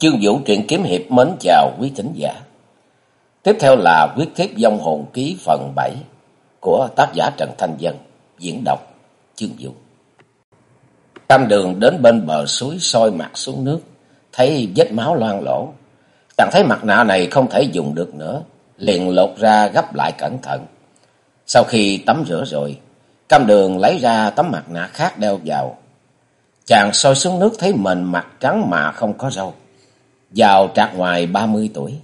Chương Vũ truyện kiếm hiệp mến chào quý thính giả. Tiếp theo là quyết thiếp dông hồn ký phần 7 của tác giả Trần Thanh Dân, diễn đọc Chương Vũ. Tam đường đến bên bờ suối soi mặt xuống nước, thấy vết máu loang lỗ. Chàng thấy mặt nạ này không thể dùng được nữa, liền lột ra gấp lại cẩn thận. Sau khi tắm rửa rồi, Cam đường lấy ra tấm mặt nạ khác đeo vào. Chàng soi xuống nước thấy mình mặt trắng mà không có râu vào trạc ngoài ba mươi tuổi.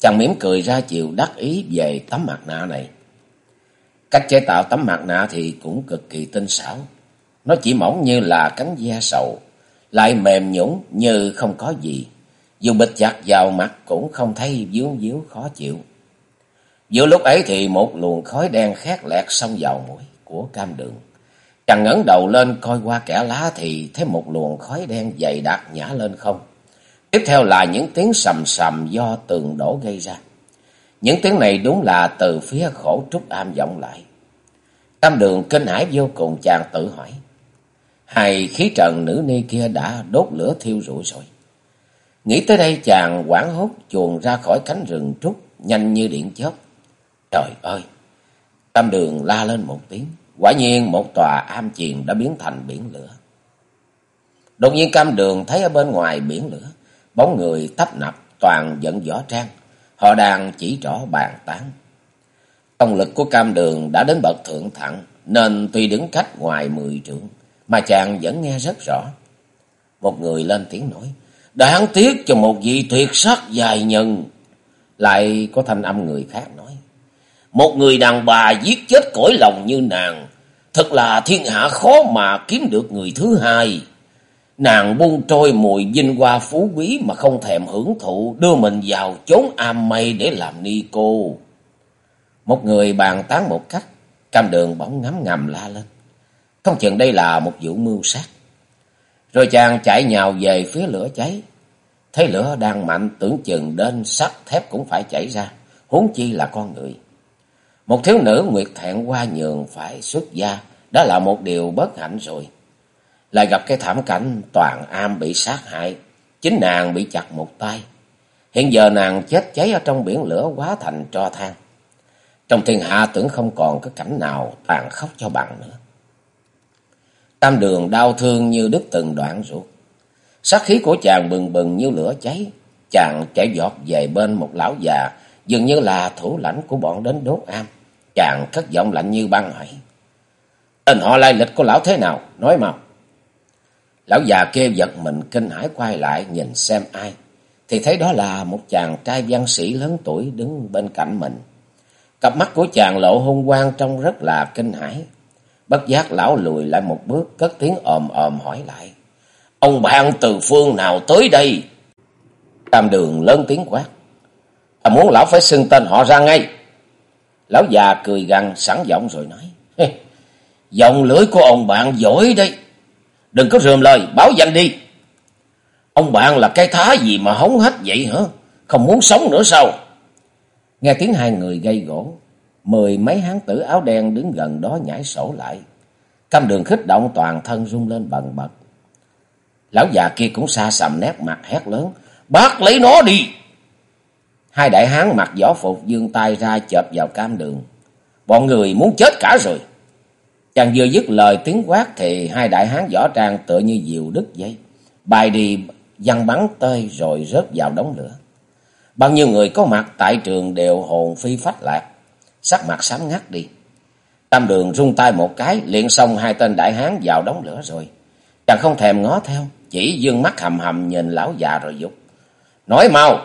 Chàng mỉm cười ra chiều đắc ý về tấm mặt nạ này. Cách chế tạo tấm mặt nạ thì cũng cực kỳ tinh xảo. Nó chỉ mỏng như là cánh da sầu, lại mềm nhũn như không có gì. Dù bịch chặt vào mặt cũng không thấy vướng díu khó chịu. Giữa lúc ấy thì một luồng khói đen khét lẹt xông vào mũi của cam đường. Chàng ngẩng đầu lên coi qua kẻ lá thì thấy một luồng khói đen dày đặc nhả lên không. Tiếp theo là những tiếng sầm sầm do tường đổ gây ra. Những tiếng này đúng là từ phía khổ trúc am vọng lại. Tam đường kinh hãi vô cùng chàng tự hỏi. Hai khí trần nữ ni kia đã đốt lửa thiêu rụi rồi. Nghĩ tới đây chàng quảng hốt chuồn ra khỏi cánh rừng trúc, nhanh như điện chớp. Trời ơi! Tam đường la lên một tiếng. Quả nhiên một tòa am chiền đã biến thành biển lửa. Đột nhiên cam đường thấy ở bên ngoài biển lửa bóng người tấp nập toàn dẫn võ trang, họ đang chỉ rõ bàn tán. Công lực của cam đường đã đến bậc thượng thẳng, nên tuy đứng cách ngoài mười trượng, mà chàng vẫn nghe rất rõ. Một người lên tiếng nói, đáng tiếc cho một vị tuyệt sắc dài nhân. Lại có thanh âm người khác nói, một người đàn bà giết chết cõi lòng như nàng, thật là thiên hạ khó mà kiếm được người thứ hai. Nàng buông trôi mùi vinh hoa phú quý mà không thèm hưởng thụ, đưa mình vào chốn am mây để làm ni cô. Một người bàn tán một cách, cam đường bỗng ngắm ngầm la lên. Không chừng đây là một vụ mưu sát. Rồi chàng chạy nhào về phía lửa cháy. Thấy lửa đang mạnh tưởng chừng đến sắt thép cũng phải chảy ra, huống chi là con người. Một thiếu nữ nguyệt thẹn qua nhường phải xuất gia, đó là một điều bất hạnh rồi lại gặp cái thảm cảnh toàn am bị sát hại, chính nàng bị chặt một tay. Hiện giờ nàng chết cháy ở trong biển lửa quá thành tro than. Trong thiên hạ tưởng không còn cái cảnh nào tàn khốc cho bằng nữa. Tam đường đau thương như đứt từng đoạn ruột. Sát khí của chàng bừng bừng như lửa cháy. Chàng chạy giọt về bên một lão già, dường như là thủ lãnh của bọn đến đốt am. Chàng cất giọng lạnh như băng hỏi. Tên họ lai lịch của lão thế nào? Nói mau. Lão già kia giật mình, kinh hãi quay lại nhìn xem ai. Thì thấy đó là một chàng trai văn sĩ lớn tuổi đứng bên cạnh mình. Cặp mắt của chàng lộ hung quang trông rất là kinh hãi. Bất giác lão lùi lại một bước, cất tiếng ồm ồm hỏi lại. Ông bạn từ phương nào tới đây? Tam đường lớn tiếng quát. Ta muốn lão phải xưng tên họ ra ngay. Lão già cười gằn, sẵn giọng rồi nói. Dòng lưỡi của ông bạn giỏi đây. Đừng có rườm lời, báo danh đi. Ông bạn là cái thá gì mà hống hết vậy hả? Không muốn sống nữa sao? Nghe tiếng hai người gây gỗ, mười mấy hán tử áo đen đứng gần đó nhảy sổ lại. Cam đường khích động toàn thân rung lên bần bật. Lão già kia cũng xa sầm nét mặt hét lớn. Bác lấy nó đi! Hai đại hán mặc võ phục dương tay ra chợp vào cam đường. Bọn người muốn chết cả rồi. Chàng vừa dứt lời tiếng quát thì hai đại hán võ trang tựa như diều đứt dây. Bài đi văng bắn tơi rồi rớt vào đống lửa. Bao nhiêu người có mặt tại trường đều hồn phi phách lạc, sắc mặt sám ngắt đi. Tam đường rung tay một cái, liền xong hai tên đại hán vào đống lửa rồi. Chàng không thèm ngó theo, chỉ dương mắt hầm hầm nhìn lão già rồi dục. Nói mau!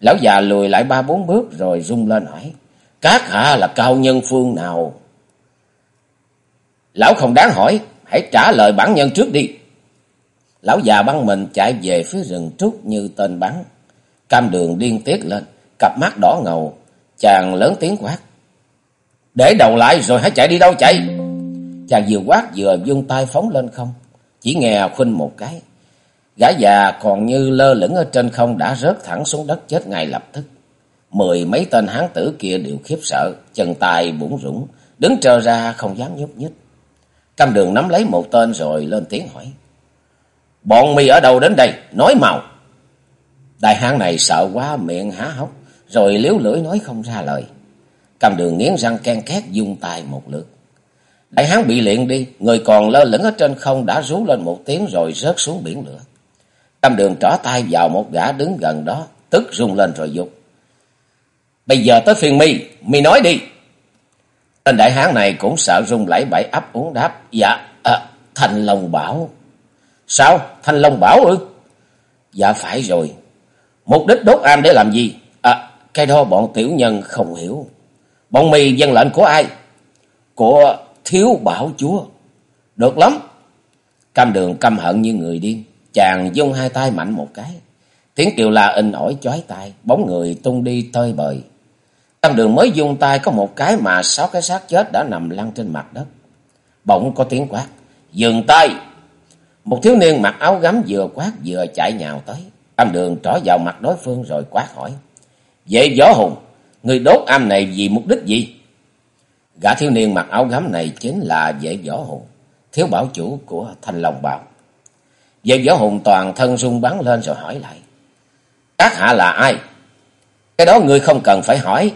Lão già lùi lại ba bốn bước rồi rung lên hỏi. Các hạ là cao nhân phương nào? Lão không đáng hỏi, hãy trả lời bản nhân trước đi. Lão già băng mình chạy về phía rừng trúc như tên bắn. Cam đường điên tiết lên, cặp mắt đỏ ngầu, chàng lớn tiếng quát. Để đầu lại rồi hãy chạy đi đâu chạy. Chàng vừa quát vừa vung tay phóng lên không. Chỉ nghe khuynh một cái. Gã già còn như lơ lửng ở trên không đã rớt thẳng xuống đất chết ngay lập tức. Mười mấy tên hán tử kia đều khiếp sợ, chân tay bủng rủng, đứng trơ ra không dám nhúc nhích. Cam đường nắm lấy một tên rồi lên tiếng hỏi. Bọn mi ở đâu đến đây? Nói màu. Đại hán này sợ quá miệng há hốc, rồi liếu lưỡi nói không ra lời. Cầm đường nghiến răng ken két dung tay một lượt. Đại hán bị liện đi, người còn lơ lửng ở trên không đã rú lên một tiếng rồi rớt xuống biển lửa. Cầm đường trỏ tay vào một gã đứng gần đó, tức rung lên rồi dục. Bây giờ tới phiền mi, mi nói đi. Tên đại hán này cũng sợ rung lẫy bẫy ấp uống đáp. Dạ, à, Thanh Long Bảo. Sao? Thanh Long Bảo ư? Dạ phải rồi. Mục đích đốt am để làm gì? À, cái đó bọn tiểu nhân không hiểu. Bọn mì dân lệnh của ai? Của thiếu bảo chúa. Được lắm. Cam đường căm hận như người điên. Chàng dung hai tay mạnh một cái. Tiếng kêu la in ỏi chói tai, bóng người tung đi tơi bời. Cam đường mới dung tay có một cái mà sáu cái xác chết đã nằm lăn trên mặt đất. Bỗng có tiếng quát. Dừng tay! Một thiếu niên mặc áo gấm vừa quát vừa chạy nhào tới. Âm đường trỏ vào mặt đối phương rồi quát hỏi. Vậy gió hùng, người đốt am này vì mục đích gì? Gã thiếu niên mặc áo gấm này chính là vệ võ hùng, thiếu bảo chủ của Thanh Long Bào. Vệ võ hùng toàn thân rung bắn lên rồi hỏi lại. Các hạ là ai? Cái đó ngươi không cần phải hỏi.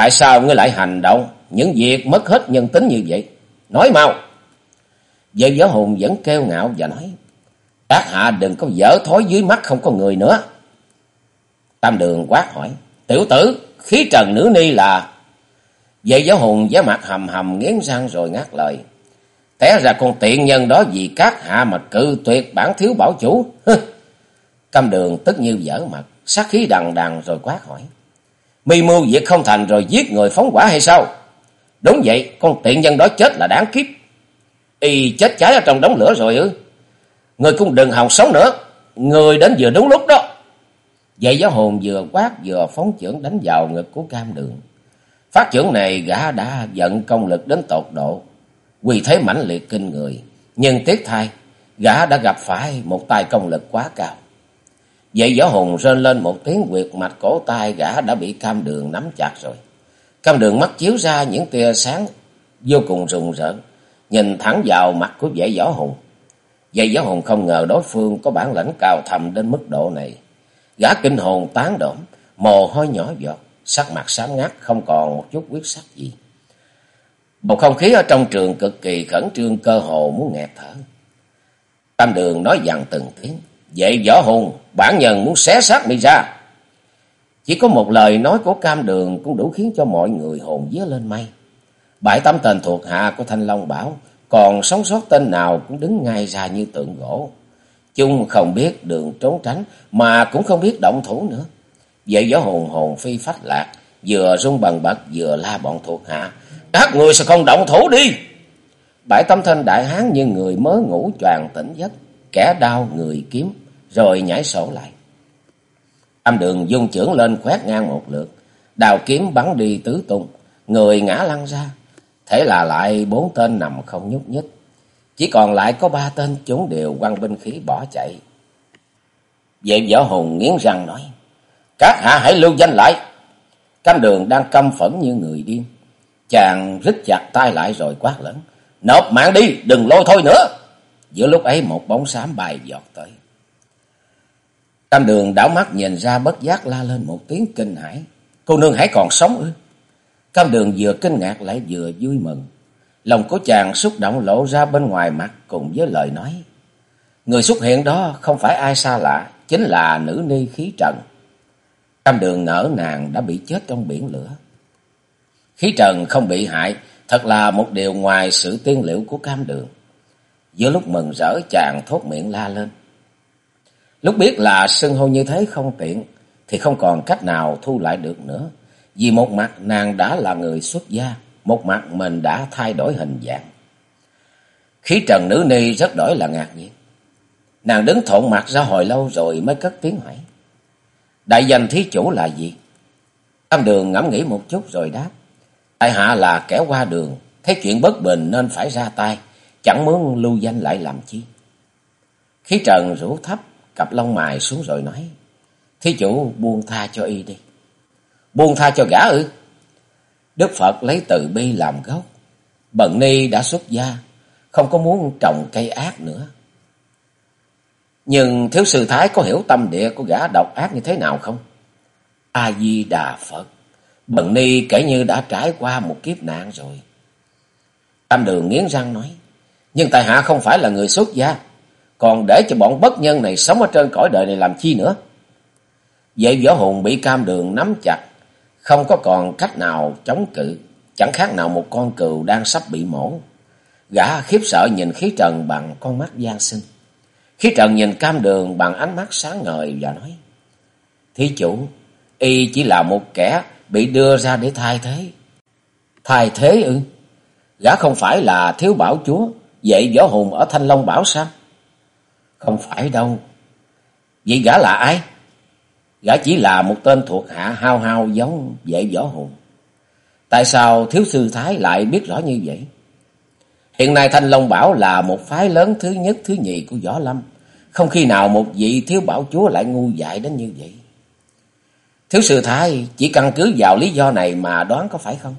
Tại sao ngươi lại hành động những việc mất hết nhân tính như vậy? Nói mau. Vệ võ hùng vẫn kêu ngạo và nói. Các hạ đừng có dở thối dưới mắt không có người nữa. Tam đường quát hỏi. Tiểu tử, khí trần nữ ni là... Vệ giáo hùng giá mặt hầm hầm nghiến răng rồi ngắt lời. Té ra con tiện nhân đó vì các hạ mà cự tuyệt bản thiếu bảo chủ. Cam đường tức như dở mặt, sát khí đằng đằng rồi quát hỏi. Mi mưu việc không thành rồi giết người phóng quả hay sao? Đúng vậy, con tiện nhân đó chết là đáng kiếp. Y chết cháy ở trong đống lửa rồi ư? Người cũng đừng hòng sống nữa. Người đến vừa đúng lúc đó. Vậy giáo hồn vừa quát vừa phóng trưởng đánh vào ngực của cam đường. Phát trưởng này gã đã giận công lực đến tột độ. Quỳ thế mãnh liệt kinh người. Nhưng tiếc thay, gã đã gặp phải một tay công lực quá cao. Vậy võ hùng rên lên một tiếng quyệt mạch cổ tay gã đã bị cam đường nắm chặt rồi. Cam đường mắt chiếu ra những tia sáng vô cùng rùng rợn, nhìn thẳng vào mặt của vệ võ hùng. Vậy võ hùng không ngờ đối phương có bản lãnh cao thầm đến mức độ này. Gã kinh hồn tán đổm, mồ hôi nhỏ giọt, sắc mặt xám ngắt không còn một chút quyết sắc gì. Bầu không khí ở trong trường cực kỳ khẩn trương cơ hồ muốn nghẹt thở. Tam đường nói dằn từng tiếng. Vậy võ hùng, bản nhân muốn xé xác mi ra. Chỉ có một lời nói của cam đường cũng đủ khiến cho mọi người hồn vía lên mây. Bảy tám tên thuộc hạ của Thanh Long Bảo, còn sống sót tên nào cũng đứng ngay ra như tượng gỗ. Chung không biết đường trốn tránh, mà cũng không biết động thủ nữa. Vậy gió hồn hồn phi phách lạc, vừa rung bằng bật vừa la bọn thuộc hạ. Các người sẽ không động thủ đi! Bảy tâm thanh đại hán như người mới ngủ choàng tỉnh giấc, kẻ đau người kiếm, rồi nhảy sổ lại. Âm đường dung trưởng lên khoét ngang một lượt, đào kiếm bắn đi tứ tung, người ngã lăn ra. Thế là lại bốn tên nằm không nhúc nhích. Chỉ còn lại có ba tên chúng đều quăng binh khí bỏ chạy. Vệ võ hùng nghiến răng nói. Các hạ hãy lưu danh lại. Cam đường đang căm phẫn như người điên. Chàng rít chặt tay lại rồi quát lớn. Nộp mạng đi, đừng lôi thôi nữa. Giữa lúc ấy một bóng xám bài giọt tới. Cam đường đảo mắt nhìn ra bất giác la lên một tiếng kinh hãi. Cô nương hãy còn sống ư? Cam đường vừa kinh ngạc lại vừa vui mừng. Lòng của chàng xúc động lộ ra bên ngoài mặt cùng với lời nói. Người xuất hiện đó không phải ai xa lạ, chính là nữ ni khí trần. Cam đường nở nàng đã bị chết trong biển lửa. Khí trần không bị hại, thật là một điều ngoài sự tiên liệu của cam đường. Giữa lúc mừng rỡ chàng thốt miệng la lên. Lúc biết là sưng hô như thế không tiện, thì không còn cách nào thu lại được nữa. Vì một mặt nàng đã là người xuất gia, một mặt mình đã thay đổi hình dạng. Khí trần nữ ni rất đổi là ngạc nhiên. Nàng đứng thộn mặt ra hồi lâu rồi mới cất tiếng hỏi. Đại danh thí chủ là gì? Tam đường ngẫm nghĩ một chút rồi đáp. Tại hạ là kẻ qua đường, thấy chuyện bất bình nên phải ra tay, chẳng muốn lưu danh lại làm chi. Khí trần rủ thấp, cặp lông mài xuống rồi nói. Thí chủ buông tha cho y đi. Buông tha cho gã ư? Đức Phật lấy từ bi làm gốc. Bận ni đã xuất gia, không có muốn trồng cây ác nữa. Nhưng thiếu sư thái có hiểu tâm địa của gã độc ác như thế nào không? A-di-đà Phật. Bần ni kể như đã trải qua một kiếp nạn rồi. Tam đường nghiến răng nói. Nhưng tại hạ không phải là người xuất gia. Còn để cho bọn bất nhân này sống ở trên cõi đời này làm chi nữa? Vậy võ hồn bị cam đường nắm chặt. Không có còn cách nào chống cự. Chẳng khác nào một con cừu đang sắp bị mổ. Gã khiếp sợ nhìn khí trần bằng con mắt gian sinh. Khí trần nhìn cam đường bằng ánh mắt sáng ngời và nói. Thí chủ, y chỉ là một kẻ bị đưa ra để thay thế. Thay thế ư? Gã không phải là thiếu bảo chúa, vậy võ hùng ở Thanh Long Bảo sao? Không phải đâu. Vậy gã là ai? Gã chỉ là một tên thuộc hạ hao hao giống vệ võ hùng. Tại sao thiếu sư Thái lại biết rõ như vậy? Hiện nay Thanh Long Bảo là một phái lớn thứ nhất, thứ nhì của Võ Lâm. Không khi nào một vị thiếu bảo chúa lại ngu dại đến như vậy. Thiếu sư Thái chỉ căn cứ vào lý do này mà đoán có phải không?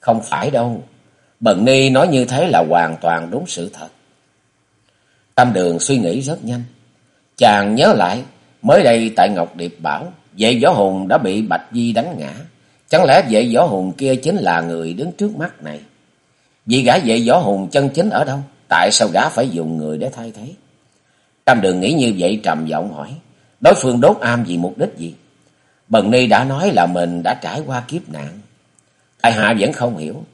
Không phải đâu. Bần Ni nói như thế là hoàn toàn đúng sự thật. Tam Đường suy nghĩ rất nhanh. Chàng nhớ lại, mới đây tại Ngọc Điệp Bảo, vệ võ hùng đã bị Bạch Di đánh ngã. Chẳng lẽ vệ võ hùng kia chính là người đứng trước mắt này? Vì gã vệ võ hùng chân chính ở đâu? Tại sao gã phải dùng người để thay thế? Tam Đường nghĩ như vậy trầm giọng hỏi. Đối phương đốt am vì mục đích gì? Bần Ni đã nói là mình đã trải qua kiếp nạn. Tại hạ vẫn không hiểu.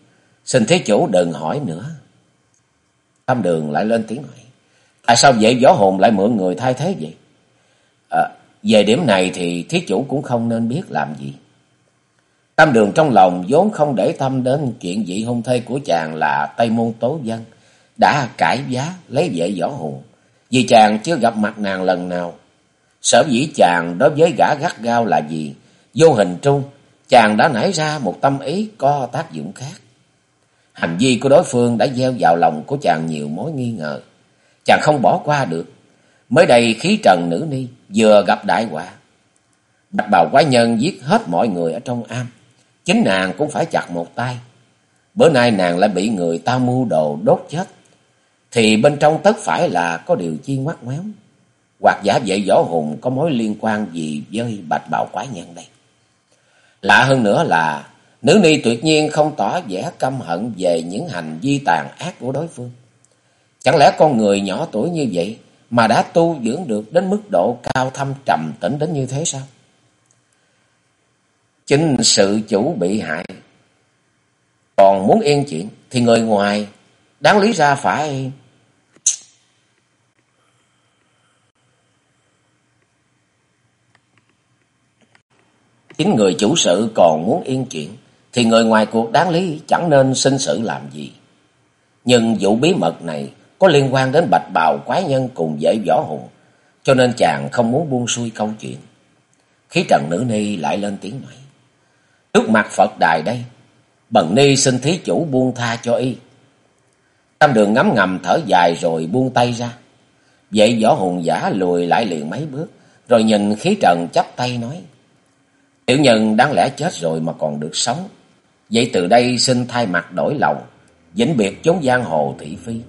Xin thế chủ đừng hỏi nữa. Tam Đường lại lên tiếng hỏi. Tại sao vậy gió hồn lại mượn người thay thế vậy? À, về điểm này thì thí chủ cũng không nên biết làm gì. Tam đường trong lòng vốn không để tâm đến chuyện dị hôn thê của chàng là Tây Môn Tố Dân. Đã cải giá lấy vệ võ hồn. Vì chàng chưa gặp mặt nàng lần nào. Sở dĩ chàng đối với gã gắt gao là gì? Vô hình trung, chàng đã nảy ra một tâm ý có tác dụng khác. Hành vi của đối phương đã gieo vào lòng của chàng nhiều mối nghi ngờ. Chàng không bỏ qua được. Mới đây khí trần nữ ni vừa gặp đại họa. Bạch bào quái nhân giết hết mọi người ở trong am. Chính nàng cũng phải chặt một tay. Bữa nay nàng lại bị người ta mưu đồ đốt chết. Thì bên trong tất phải là có điều chi ngoắt ngoéo. Hoặc giả vệ võ hùng có mối liên quan gì với bạch bào quái nhân đây. Lạ hơn nữa là nữ ni tuyệt nhiên không tỏ vẻ căm hận về những hành vi tàn ác của đối phương. Chẳng lẽ con người nhỏ tuổi như vậy mà đã tu dưỡng được đến mức độ cao thâm trầm tĩnh đến như thế sao? Chính sự chủ bị hại. Còn muốn yên chuyện thì người ngoài đáng lý ra phải... Chính người chủ sự còn muốn yên chuyện thì người ngoài cuộc đáng lý chẳng nên sinh sự làm gì. Nhưng vụ bí mật này có liên quan đến bạch bào quái nhân cùng dễ võ hùng, cho nên chàng không muốn buông xuôi câu chuyện. Khí trần nữ ni lại lên tiếng nói. Trước mặt Phật đài đây, bần ni xin thí chủ buông tha cho y. Tam đường ngắm ngầm thở dài rồi buông tay ra. Vậy võ hùng giả lùi lại liền mấy bước, rồi nhìn khí trần chắp tay nói. Tiểu nhân đáng lẽ chết rồi mà còn được sống. Vậy từ đây xin thay mặt đổi lòng, vĩnh biệt chốn giang hồ thị phi.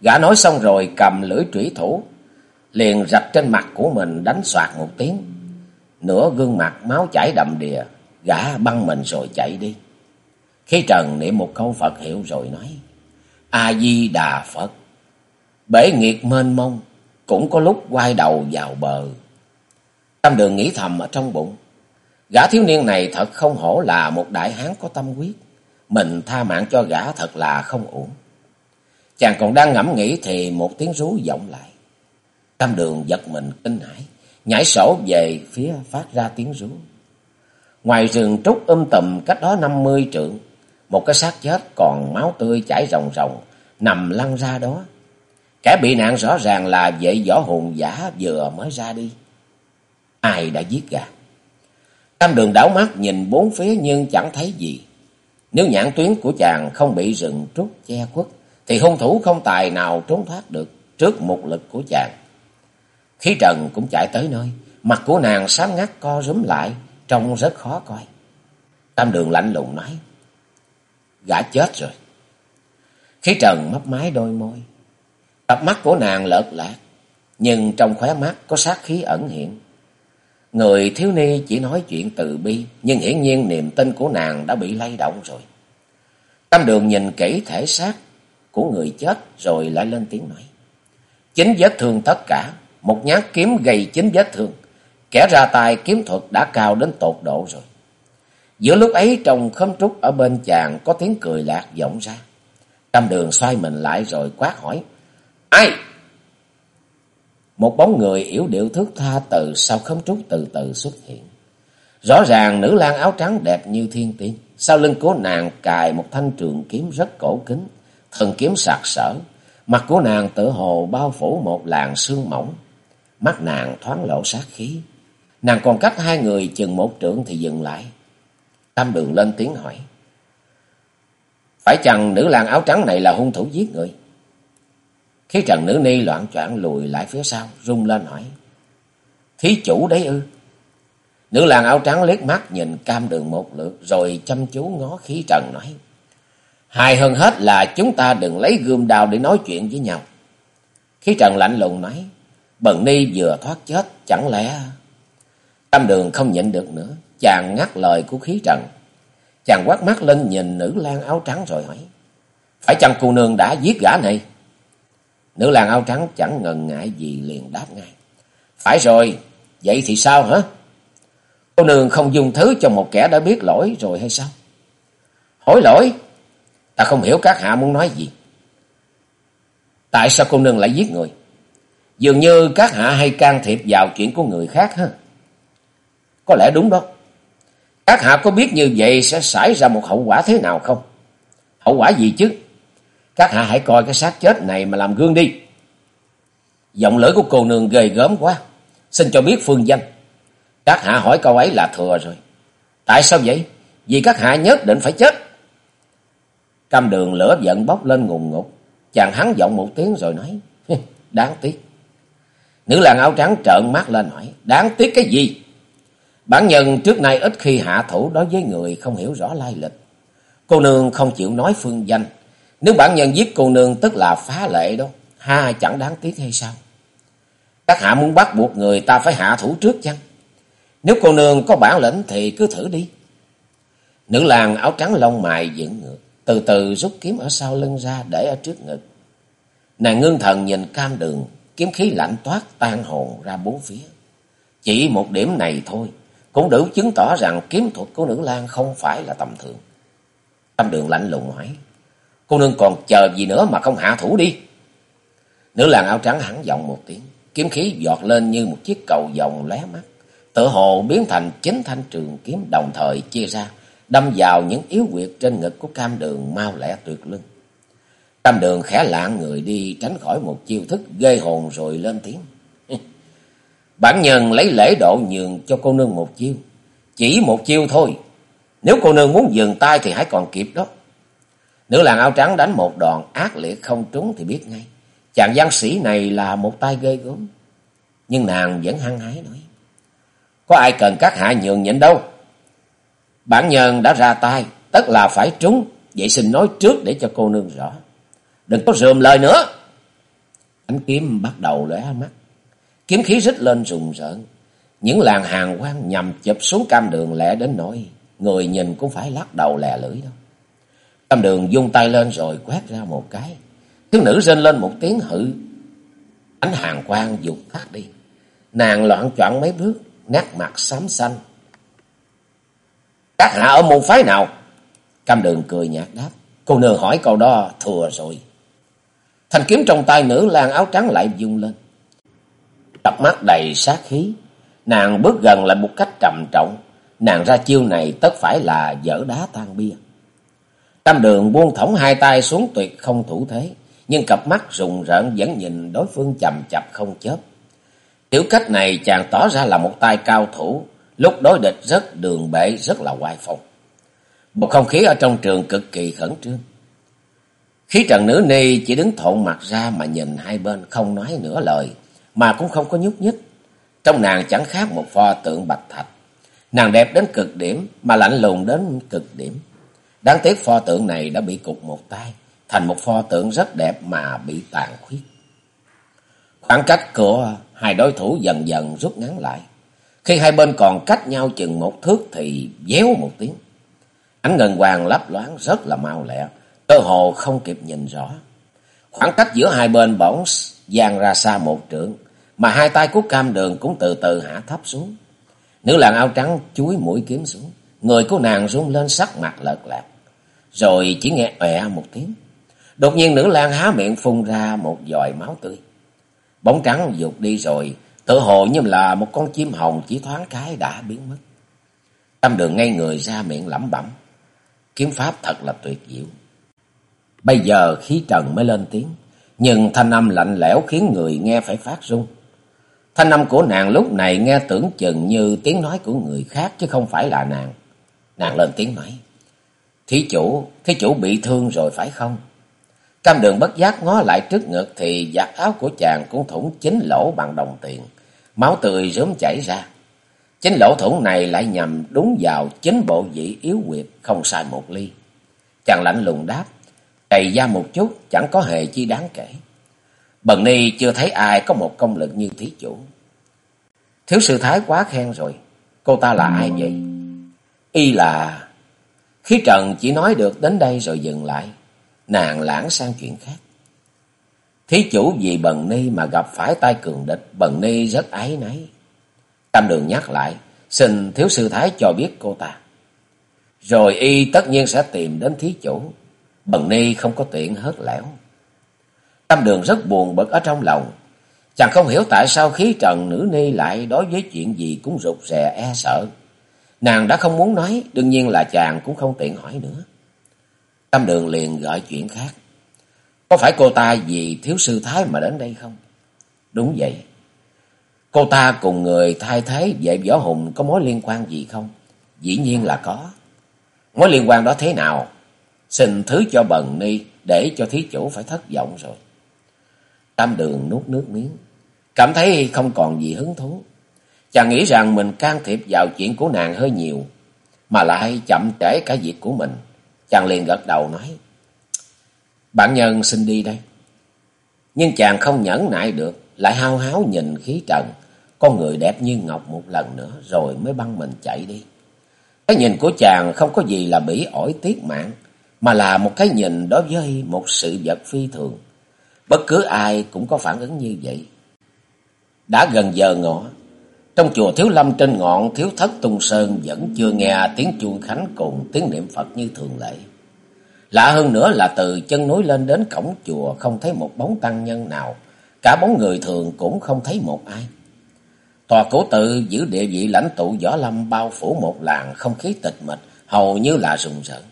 Gã nói xong rồi cầm lưỡi trủy thủ, liền rạch trên mặt của mình đánh soạt một tiếng. Nửa gương mặt máu chảy đầm đìa, gã băng mình rồi chạy đi. Khi Trần niệm một câu Phật hiệu rồi nói, A-di-đà Phật, bể nghiệt mênh mông, cũng có lúc quay đầu vào bờ. Tâm đường nghĩ thầm ở trong bụng, gã thiếu niên này thật không hổ là một đại hán có tâm quyết, mình tha mạng cho gã thật là không ổn. Chàng còn đang ngẫm nghĩ thì một tiếng rú vọng lại. Tam đường giật mình kinh hãi, nhảy sổ về phía phát ra tiếng rú. Ngoài rừng trúc um tùm cách đó năm mươi trượng, một cái xác chết còn máu tươi chảy ròng ròng, nằm lăn ra đó. Kẻ bị nạn rõ ràng là vệ võ hồn giả vừa mới ra đi. Ai đã giết gạt? Tam đường đảo mắt nhìn bốn phía nhưng chẳng thấy gì. Nếu nhãn tuyến của chàng không bị rừng trúc che khuất, thì hung thủ không tài nào trốn thoát được trước một lực của chàng. Khí trần cũng chạy tới nơi, mặt của nàng sáng ngắt co rúm lại, trông rất khó coi. Tam đường lạnh lùng nói, gã chết rồi. Khí trần mấp mái đôi môi, cặp mắt của nàng lợt lạc, nhưng trong khóe mắt có sát khí ẩn hiện. Người thiếu ni chỉ nói chuyện từ bi, nhưng hiển nhiên niềm tin của nàng đã bị lay động rồi. Tam đường nhìn kỹ thể xác của người chết rồi lại lên tiếng nói. Chính vết thương tất cả, một nhát kiếm gây chính vết thương. Kẻ ra tay kiếm thuật đã cao đến tột độ rồi. Giữa lúc ấy trong khóm trúc ở bên chàng có tiếng cười lạc vọng ra. Tam đường xoay mình lại rồi quát hỏi. Ai? Một bóng người yếu điệu thước tha từ sau khấm trúc từ từ xuất hiện. Rõ ràng nữ lang áo trắng đẹp như thiên tiên. Sau lưng của nàng cài một thanh trường kiếm rất cổ kính. Thần kiếm sạc sở. Mặt của nàng tự hồ bao phủ một làn sương mỏng. Mắt nàng thoáng lộ sát khí. Nàng còn cách hai người chừng một trượng thì dừng lại. Tam đường lên tiếng hỏi. Phải chăng nữ lang áo trắng này là hung thủ giết người? Khi trần nữ ni loạn choạng lùi lại phía sau, rung lên hỏi. Thí chủ đấy ư? Nữ lang áo trắng liếc mắt nhìn cam đường một lượt, rồi chăm chú ngó khí trần nói. Hài hơn hết là chúng ta đừng lấy gươm đào để nói chuyện với nhau. Khí trần lạnh lùng nói. Bần ni vừa thoát chết, chẳng lẽ... Cam đường không nhịn được nữa, chàng ngắt lời của khí trần. Chàng quát mắt lên nhìn nữ lang áo trắng rồi hỏi. Phải chăng cô nương đã giết gã này? Nữ làng áo trắng chẳng ngần ngại gì liền đáp ngay. Phải rồi, vậy thì sao hả? Cô nương không dùng thứ cho một kẻ đã biết lỗi rồi hay sao? Hối lỗi? Ta không hiểu các hạ muốn nói gì. Tại sao cô nương lại giết người? Dường như các hạ hay can thiệp vào chuyện của người khác ha. Có lẽ đúng đó. Các hạ có biết như vậy sẽ xảy ra một hậu quả thế nào không? Hậu quả gì chứ? Các hạ hãy coi cái xác chết này mà làm gương đi. Giọng lưỡi của cô nương ghê gớm quá. Xin cho biết phương danh. Các hạ hỏi câu ấy là thừa rồi. Tại sao vậy? Vì các hạ nhất định phải chết. Cam đường lửa giận bốc lên ngùng ngục. Chàng hắn giọng một tiếng rồi nói. Đáng tiếc. Nữ làng áo trắng trợn mắt lên hỏi. Đáng tiếc cái gì? Bản nhân trước nay ít khi hạ thủ đối với người không hiểu rõ lai lịch. Cô nương không chịu nói phương danh. Nếu bản nhân giết cô nương tức là phá lệ đó. Ha chẳng đáng tiếc hay sao? Các hạ muốn bắt buộc người ta phải hạ thủ trước chăng? Nếu cô nương có bản lĩnh thì cứ thử đi. Nữ làng áo trắng lông mày dựng ngược. Từ từ rút kiếm ở sau lưng ra để ở trước ngực. Nàng ngưng thần nhìn cam đường. Kiếm khí lạnh toát tan hồn ra bốn phía. Chỉ một điểm này thôi cũng đủ chứng tỏ rằng kiếm thuật của nữ lang không phải là tầm thường. Cam đường lạnh lùng hỏi, cô nương còn chờ gì nữa mà không hạ thủ đi. Nữ làng áo trắng hẳn giọng một tiếng, kiếm khí giọt lên như một chiếc cầu vòng lóe mắt, tự hồ biến thành chính thanh trường kiếm đồng thời chia ra, đâm vào những yếu quyệt trên ngực của cam đường mau lẻ tuyệt lưng. Cam đường khẽ lạng người đi tránh khỏi một chiêu thức ghê hồn rồi lên tiếng. Bản nhân lấy lễ độ nhường cho cô nương một chiêu. Chỉ một chiêu thôi. Nếu cô nương muốn dừng tay thì hãy còn kịp đó. Nữ làng áo trắng đánh một đòn ác liệt không trúng thì biết ngay. Chàng văn sĩ này là một tay ghê gớm. Nhưng nàng vẫn hăng hái nói. Có ai cần các hạ nhường nhịn đâu. Bản nhân đã ra tay. Tất là phải trúng. Vậy xin nói trước để cho cô nương rõ. Đừng có rườm lời nữa. Ánh kiếm bắt đầu lóe mắt. Kiếm khí rít lên rùng rợn. Những làng hàng quang nhằm chụp xuống cam đường lẻ đến nỗi người nhìn cũng phải lắc đầu lè lưỡi đâu. Cam đường dung tay lên rồi quét ra một cái. Thiếu nữ rên lên một tiếng hự. Ánh hàng quang dục tắt đi. Nàng loạn choạng mấy bước, nét mặt xám xanh. Các hạ ở môn phái nào? Cam đường cười nhạt đáp. Cô nương hỏi câu đó thừa rồi. Thanh kiếm trong tay nữ lang áo trắng lại dung lên. Cặp mắt đầy sát khí. Nàng bước gần lại một cách trầm trọng. Nàng ra chiêu này tất phải là dở đá tan bia. Tam đường buông thõng hai tay xuống tuyệt không thủ thế. Nhưng cặp mắt rùng rợn vẫn nhìn đối phương chầm chập không chớp. Tiểu cách này chàng tỏ ra là một tay cao thủ. Lúc đối địch rất đường bệ, rất là hoài phong. Một không khí ở trong trường cực kỳ khẩn trương. Khí trần nữ ni chỉ đứng thộn mặt ra mà nhìn hai bên không nói nửa lời mà cũng không có nhúc nhích. Trong nàng chẳng khác một pho tượng bạch thạch. Nàng đẹp đến cực điểm mà lạnh lùng đến cực điểm. Đáng tiếc pho tượng này đã bị cục một tay, thành một pho tượng rất đẹp mà bị tàn khuyết. Khoảng cách của hai đối thủ dần dần rút ngắn lại. Khi hai bên còn cách nhau chừng một thước thì déo một tiếng. Ánh ngân hoàng lấp loáng rất là mau lẹ, cơ hồ không kịp nhìn rõ. Khoảng cách giữa hai bên bỗng dàn ra xa một trượng, mà hai tay của cam đường cũng từ từ hạ thấp xuống. Nữ làng áo trắng chuối mũi kiếm xuống, người của nàng rung lên sắc mặt lợt lạc. Rồi chỉ nghe ọe một tiếng. Đột nhiên nữ lang há miệng phun ra một dòi máu tươi. Bóng trắng dục đi rồi, tự hồ như là một con chim hồng chỉ thoáng cái đã biến mất. Tâm đường ngay người ra miệng lẩm bẩm. Kiếm pháp thật là tuyệt diệu. Bây giờ khí trần mới lên tiếng, nhưng thanh âm lạnh lẽo khiến người nghe phải phát run. Thanh âm của nàng lúc này nghe tưởng chừng như tiếng nói của người khác chứ không phải là nàng. Nàng lên tiếng nói. Thí chủ, thí chủ bị thương rồi phải không? Cam đường bất giác ngó lại trước ngực thì giặt áo của chàng cũng thủng chính lỗ bằng đồng tiền. Máu tươi rớm chảy ra. Chính lỗ thủng này lại nhằm đúng vào chính bộ vị yếu quyệt không sai một ly. Chàng lạnh lùng đáp. đầy da một chút chẳng có hề chi đáng kể. Bần ni chưa thấy ai có một công lực như thí chủ. Thiếu sư thái quá khen rồi. Cô ta là ai vậy? Y là... Khí trần chỉ nói được đến đây rồi dừng lại. Nàng lãng sang chuyện khác. Thí chủ vì bần ni mà gặp phải tay cường địch. Bần ni rất ái náy. Tam đường nhắc lại. Xin thiếu sư thái cho biết cô ta. Rồi y tất nhiên sẽ tìm đến thí chủ. Bần ni không có tiện hớt lẻo. Tam đường rất buồn bực ở trong lòng. Chàng không hiểu tại sao khí trần nữ ni lại đối với chuyện gì cũng rụt rè e sợ. Nàng đã không muốn nói, đương nhiên là chàng cũng không tiện hỏi nữa. Tam đường liền gọi chuyện khác. Có phải cô ta vì thiếu sư thái mà đến đây không? Đúng vậy. Cô ta cùng người thay thế vệ võ hùng có mối liên quan gì không? Dĩ nhiên là có. Mối liên quan đó thế nào? Xin thứ cho bần ni để cho thí chủ phải thất vọng rồi. Tam đường nuốt nước miếng. Cảm thấy không còn gì hứng thú. Chàng nghĩ rằng mình can thiệp vào chuyện của nàng hơi nhiều. Mà lại chậm trễ cả việc của mình. Chàng liền gật đầu nói. Bạn nhân xin đi đây. Nhưng chàng không nhẫn nại được. Lại hao háo nhìn khí trần. Con người đẹp như ngọc một lần nữa. Rồi mới băng mình chạy đi. Cái nhìn của chàng không có gì là bỉ ổi tiết mạng. Mà là một cái nhìn đối với một sự vật phi thường. Bất cứ ai cũng có phản ứng như vậy. Đã gần giờ ngọ. Trong chùa Thiếu Lâm trên ngọn Thiếu Thất Tung Sơn vẫn chưa nghe tiếng chuông khánh cùng tiếng niệm Phật như thường lệ. Lạ hơn nữa là từ chân núi lên đến cổng chùa không thấy một bóng tăng nhân nào, cả bóng người thường cũng không thấy một ai. Tòa cổ tự giữ địa vị lãnh tụ võ lâm bao phủ một làng không khí tịch mịch, hầu như là rùng rợn.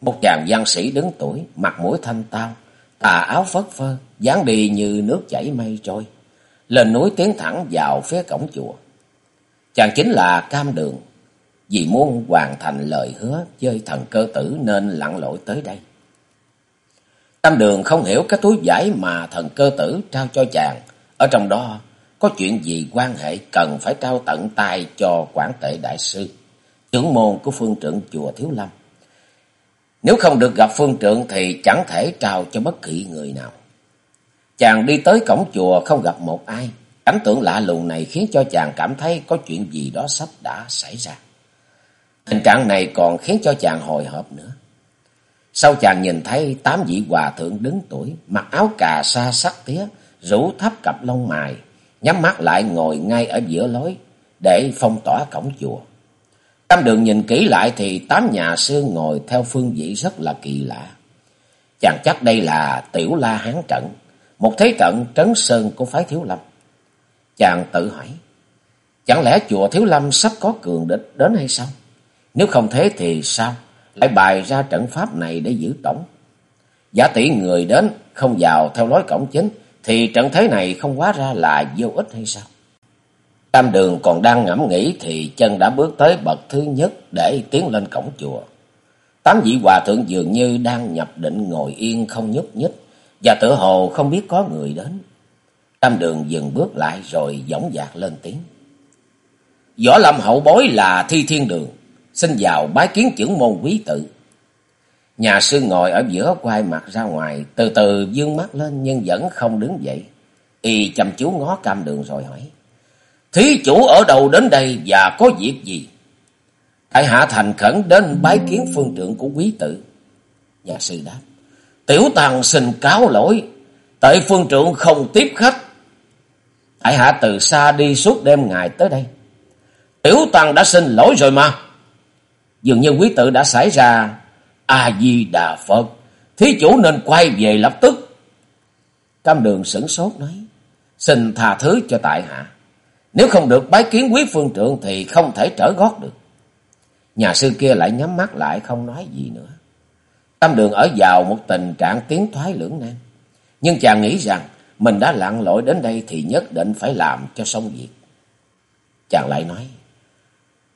Một chàng văn sĩ đứng tuổi, mặt mũi thanh tao, tà áo phất phơ, dáng đi như nước chảy mây trôi lên núi tiến thẳng vào phía cổng chùa. Chàng chính là Cam Đường, vì muốn hoàn thành lời hứa với thần cơ tử nên lặn lội tới đây. Cam Đường không hiểu cái túi giải mà thần cơ tử trao cho chàng, ở trong đó có chuyện gì quan hệ cần phải trao tận tay cho quản tệ đại sư, trưởng môn của phương trưởng chùa Thiếu Lâm. Nếu không được gặp phương trưởng thì chẳng thể trao cho bất kỳ người nào. Chàng đi tới cổng chùa không gặp một ai. Cảnh tượng lạ lùng này khiến cho chàng cảm thấy có chuyện gì đó sắp đã xảy ra. Tình trạng này còn khiến cho chàng hồi hộp nữa. Sau chàng nhìn thấy tám vị hòa thượng đứng tuổi, mặc áo cà sa sắc tía, rủ thấp cặp lông mài, nhắm mắt lại ngồi ngay ở giữa lối để phong tỏa cổng chùa. Tam đường nhìn kỹ lại thì tám nhà sư ngồi theo phương vị rất là kỳ lạ. Chàng chắc đây là tiểu la hán trận một thế trận trấn sơn của phái Thiếu Lâm. Chàng tự hỏi, chẳng lẽ chùa Thiếu Lâm sắp có cường địch đến hay sao? Nếu không thế thì sao lại bày ra trận pháp này để giữ tổng? Giả tỷ người đến không vào theo lối cổng chính thì trận thế này không quá ra là vô ích hay sao? Tam đường còn đang ngẫm nghĩ thì chân đã bước tới bậc thứ nhất để tiến lên cổng chùa. Tám vị hòa thượng dường như đang nhập định ngồi yên không nhúc nhích và tự hồ không biết có người đến. Tam đường dừng bước lại rồi dõng dạc lên tiếng. Võ lâm hậu bối là thi thiên đường, xin vào bái kiến trưởng môn quý tự. Nhà sư ngồi ở giữa quay mặt ra ngoài, từ từ dương mắt lên nhưng vẫn không đứng dậy. Y chăm chú ngó cam đường rồi hỏi. Thí chủ ở đâu đến đây và có việc gì? Tại hạ thành khẩn đến bái kiến phương trưởng của quý tử. Nhà sư đáp. Tiểu tàng xin cáo lỗi. Tại phương trượng không tiếp khách. Tại hạ từ xa đi suốt đêm ngày tới đây. Tiểu Tàng đã xin lỗi rồi mà. Dường như quý tử đã xảy ra A-di-đà Phật. Thí chủ nên quay về lập tức. Cam đường sửng sốt nói. Xin tha thứ cho tại hạ. Nếu không được bái kiến quý phương trượng thì không thể trở gót được. Nhà sư kia lại nhắm mắt lại không nói gì nữa. Tam đường ở vào một tình trạng tiến thoái lưỡng nan. Nhưng chàng nghĩ rằng mình đã lặn lội đến đây thì nhất định phải làm cho xong việc. Chàng lại nói.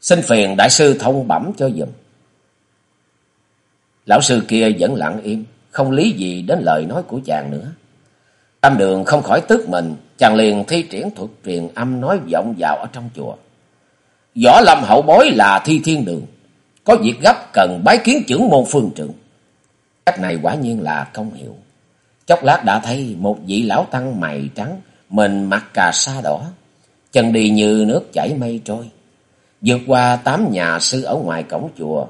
Xin phiền đại sư thông bẩm cho dùm. Lão sư kia vẫn lặng im, không lý gì đến lời nói của chàng nữa. Tam đường không khỏi tức mình, chàng liền thi triển thuật truyền âm nói vọng vào ở trong chùa. Võ lâm hậu bối là thi thiên đường, có việc gấp cần bái kiến trưởng môn phương trưởng. Cách này quả nhiên là công hiệu. Chốc lát đã thấy một vị lão tăng mày trắng, mình mặc cà sa đỏ, chân đi như nước chảy mây trôi. Vượt qua tám nhà sư ở ngoài cổng chùa,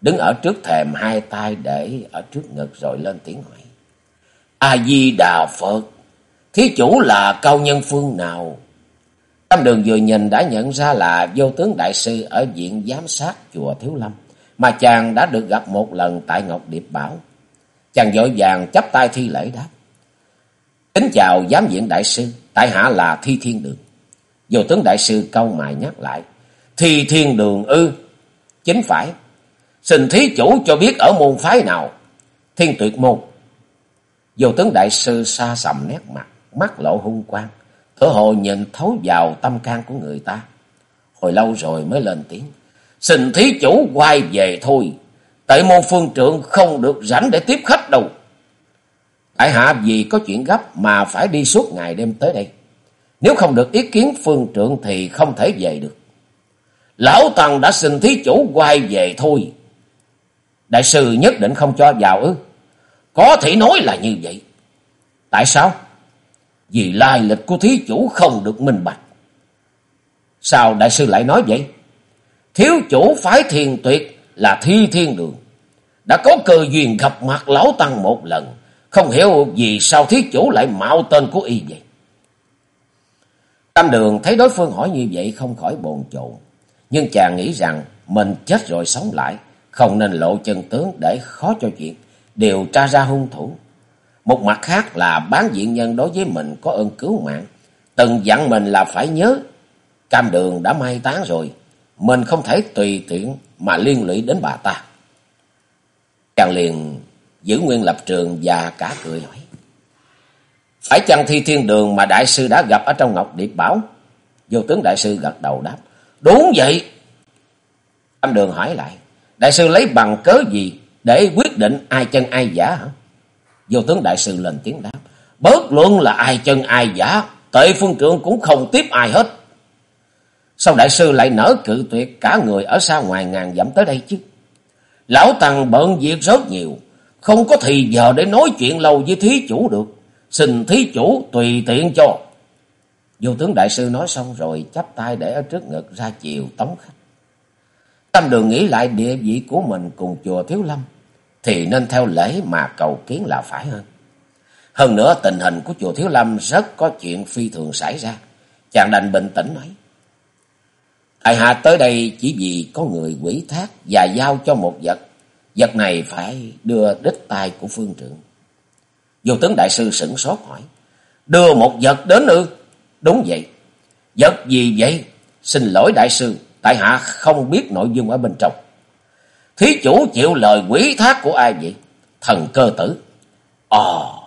đứng ở trước thềm hai tay để ở trước ngực rồi lên tiếng hỏi. A-di-đà Phật, thí chủ là cao nhân phương nào? Tam đường vừa nhìn đã nhận ra là vô tướng đại sư ở viện giám sát chùa Thiếu Lâm, mà chàng đã được gặp một lần tại Ngọc Điệp Bảo. Chàng vội vàng chắp tay thi lễ đáp. Kính chào giám viện đại sư, tại hạ là Thi Thiên Đường. Vô tướng đại sư câu mài nhắc lại. Thi Thiên Đường ư? Chính phải. Xin thí chủ cho biết ở môn phái nào? Thiên tuyệt môn. Vô tướng đại sư xa sầm nét mặt, mắt lộ hung quang, thở hồ nhìn thấu vào tâm can của người ta. Hồi lâu rồi mới lên tiếng. Xin thí chủ quay về thôi. Tại môn phương trượng không được rảnh để tiếp khách đâu. Tại hạ vì có chuyện gấp mà phải đi suốt ngày đêm tới đây. Nếu không được ý kiến phương trượng thì không thể về được. Lão tần đã xin thí chủ quay về thôi. Đại sư nhất định không cho vào ư. Có thể nói là như vậy. Tại sao? Vì lai lịch của thí chủ không được minh bạch. Sao đại sư lại nói vậy? Thiếu chủ phái thiền tuyệt là thi thiên đường. Đã có cơ duyên gặp mặt lão tăng một lần. Không hiểu vì sao thiếu chủ lại mạo tên của y vậy. Tam đường thấy đối phương hỏi như vậy không khỏi bồn chồn. Nhưng chàng nghĩ rằng mình chết rồi sống lại. Không nên lộ chân tướng để khó cho chuyện điều tra ra hung thủ. Một mặt khác là bán diện nhân đối với mình có ơn cứu mạng. Từng dặn mình là phải nhớ. Cam đường đã may tán rồi. Mình không thể tùy tiện mà liên lụy đến bà ta. Chàng liền giữ nguyên lập trường và cả cười hỏi. Phải chăng thi thiên đường mà đại sư đã gặp ở trong Ngọc Điệp Bảo? Vô tướng đại sư gật đầu đáp. Đúng vậy. anh đường hỏi lại. Đại sư lấy bằng cớ gì để quyết định ai chân ai giả hả? Vô tướng đại sư lên tiếng đáp. Bớt luận là ai chân ai giả, tệ phương trưởng cũng không tiếp ai hết. Sao đại sư lại nở cự tuyệt cả người ở xa ngoài ngàn dặm tới đây chứ? Lão Tăng bận việc rất nhiều, không có thì giờ để nói chuyện lâu với thí chủ được. Xin thí chủ tùy tiện cho. Vô tướng đại sư nói xong rồi chắp tay để ở trước ngực ra chiều tống khách. Tâm đường nghĩ lại địa vị của mình cùng chùa Thiếu Lâm, thì nên theo lễ mà cầu kiến là phải hơn. Hơn nữa tình hình của chùa Thiếu Lâm rất có chuyện phi thường xảy ra. Chàng đành bình tĩnh nói. Tại hạ tới đây chỉ vì có người quỷ thác và giao cho một vật. Vật này phải đưa đích tay của phương trưởng. Vô tướng đại sư sửng sốt hỏi. Đưa một vật đến ư? Đúng vậy. Vật gì vậy? Xin lỗi đại sư tại hạ không biết nội dung ở bên trong. Thí chủ chịu lời quỷ thác của ai vậy? Thần cơ tử. Ồ,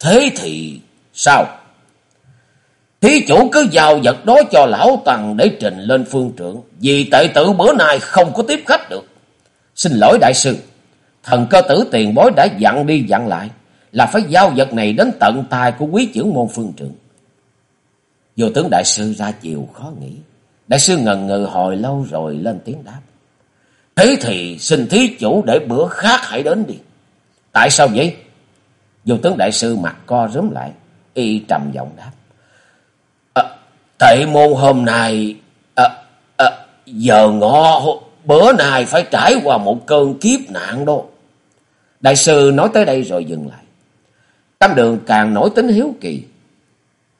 thế thì sao? Thí chủ cứ giao vật đó cho lão tần để trình lên phương trưởng. Vì tệ tử bữa nay không có tiếp khách được. Xin lỗi đại sư. Thần cơ tử tiền bối đã dặn đi dặn lại. Là phải giao vật này đến tận tài của quý trưởng môn phương trưởng. Vô tướng đại sư ra chiều khó nghĩ. Đại sư ngần ngừ hồi lâu rồi lên tiếng đáp. Thế thì xin thí chủ để bữa khác hãy đến đi. Tại sao vậy? Vô tướng đại sư mặt co rúm lại. y trầm giọng đáp. Tệ môn hôm nay, à, à, giờ ngọ bữa nay phải trải qua một cơn kiếp nạn đó. Đại sư nói tới đây rồi dừng lại. Tam đường càng nổi tính hiếu kỳ.